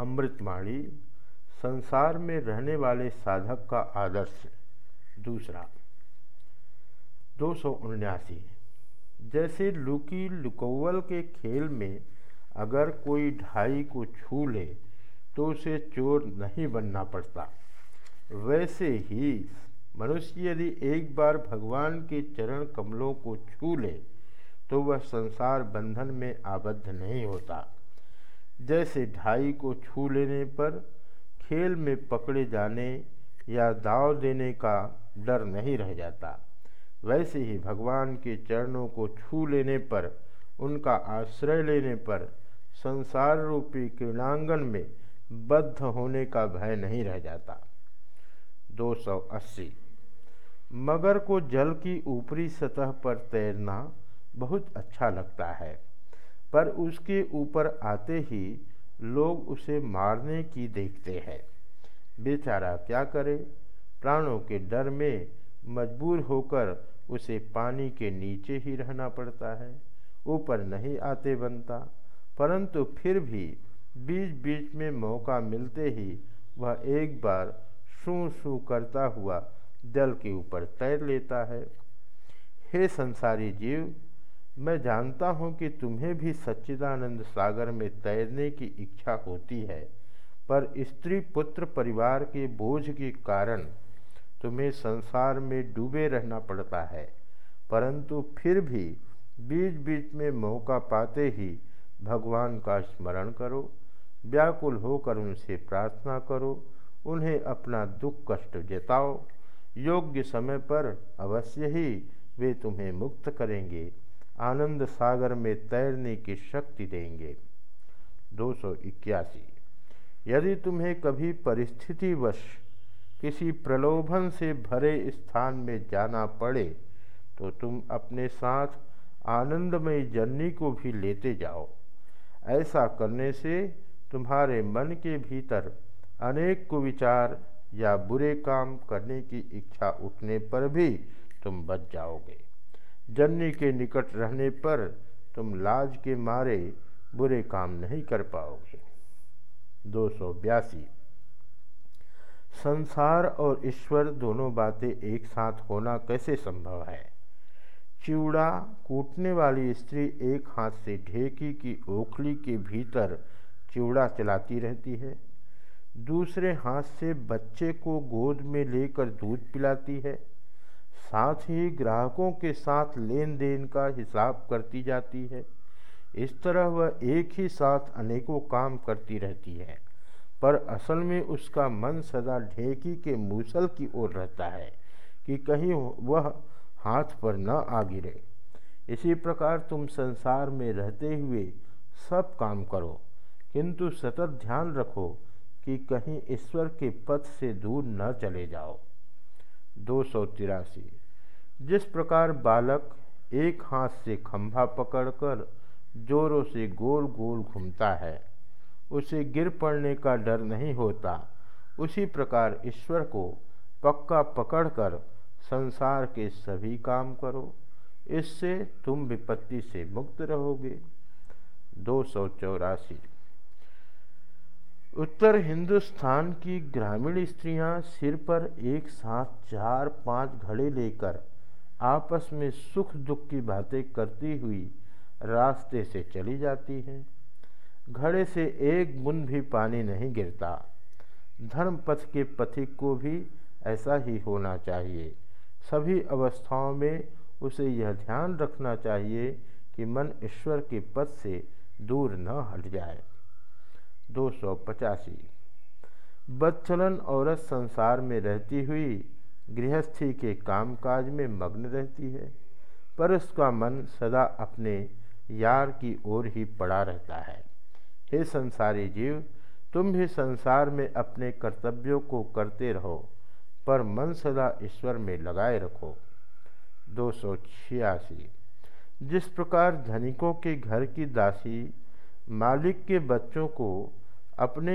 अमृतमाणी संसार में रहने वाले साधक का आदर्श। दूसरा, दो सौ उन्यासी। जैसे लुकी लुकौवल के खेल में अगर कोई ढाई को छू ले तो उसे चोर नहीं बनना पड़ता। वैसे ही मनुष्य यदि एक बार भगवान के चरण कमलों को छू ले तो वह संसार बंधन में आबद्ध नहीं होता। जैसे ढाई को छू लेने पर खेल में पकड़े जाने या दाव देने का डर नहीं रह जाता। वैसे ही भगवान के चरणों को छू लेने पर, उनका आश्रय लेने पर संसार रूपी क्रीड़ांगन में बद्ध होने का भय नहीं रह जाता। 280 मगर को जल की ऊपरी सतह पर तैरना बहुत अच्छा लगता है। पर उसके ऊपर आते ही लोग उसे मारने की देखते हैं। बेचारा क्या करे? प्राणों के डर में मजबूर होकर उसे पानी के नीचे ही रहना पड़ता है, ऊपर नहीं आते बनता। परंतु फिर भी बीच बीच में मौका मिलते ही वह एक बार शू शू करता हुआ जल के ऊपर तैर लेता है। हे संसारी जीव मैं जानता हूँ कि तुम्हें भी सच्चिदानंद सागर में तैरने की इच्छा होती है, पर स्त्री पुत्र परिवार के बोझ के कारण तुम्हें संसार में डूबे रहना पड़ता है। परंतु फिर भी बीच बीच में मौका पाते ही भगवान का स्मरण करो, व्याकुल होकर उनसे प्रार्थना करो, उन्हें अपना दुख कष्ट जताओ। योग्य समय पर अवश्य ही वे तुम्हें मुक्त करेंगे। आनंद सागर में तैरने की शक्ति देंगे। दो सौ इक्यासी। यदि तुम्हें कभी परिस्थितिवश किसी प्रलोभन से भरे स्थान में जाना पड़े तो तुम अपने साथ आनंदमय जननी को भी लेते जाओ। ऐसा करने से तुम्हारे मन के भीतर अनेक कुविचार या बुरे काम करने की इच्छा उठने पर भी तुम बच जाओगे। जननी के निकट रहने पर तुम लाज के मारे बुरे काम नहीं कर पाओगे। दो सौ बयासी। संसार और ईश्वर दोनों बातें एक साथ होना कैसे संभव है? चिवड़ा कूटने वाली स्त्री एक हाथ से ढेकी की ओखली के भीतर चिवड़ा चलाती रहती है। दूसरे हाथ से बच्चे को गोद में लेकर दूध पिलाती है। साथ ही ग्राहकों के साथ लेन देन का हिसाब करती जाती है। इस तरह वह एक ही साथ अनेकों काम करती रहती है, पर असल में उसका मन सदा ढेकी के मूसल की ओर रहता है कि कहीं वह हाथ पर न आ गिरे। इसी प्रकार तुम संसार में रहते हुए सब काम करो, किंतु सतत ध्यान रखो कि कहीं ईश्वर के पथ से दूर न चले जाओ। दो सौ तिरासी जिस प्रकार बालक एक हाथ से खंभा पकड़कर जोरों से गोल गोल घूमता है, उसे गिर पड़ने का डर नहीं होता। उसी प्रकार ईश्वर को पक्का पकड़कर संसार के सभी काम करो। इससे तुम विपत्ति से मुक्त रहोगे। दो सौ चौरासी। उत्तर हिंदुस्तान की ग्रामीण स्त्रियाँ सिर पर एक साथ चार पाँच घड़े लेकर आपस में सुख दुख की बातें करती हुई रास्ते से चली जाती हैं। घड़े से एक बुंद भी पानी नहीं गिरता। धर्म पथ के पथिक को भी ऐसा ही होना चाहिए। सभी अवस्थाओं में उसे यह ध्यान रखना चाहिए कि मन ईश्वर के पद से दूर न हट जाए। दो सौ पचासी। बदचलन औरत संसार में रहती हुई गृहस्थी के कामकाज में मग्न रहती है, पर उसका मन सदा अपने यार की ओर ही पड़ा रहता है। हे संसारी जीव, तुम भी संसार में अपने कर्तव्यों को करते रहो, पर मन सदा ईश्वर में लगाए रखो। दो सौ छियासी। जिस प्रकार धनिकों के घर की दासी मालिक के बच्चों को अपने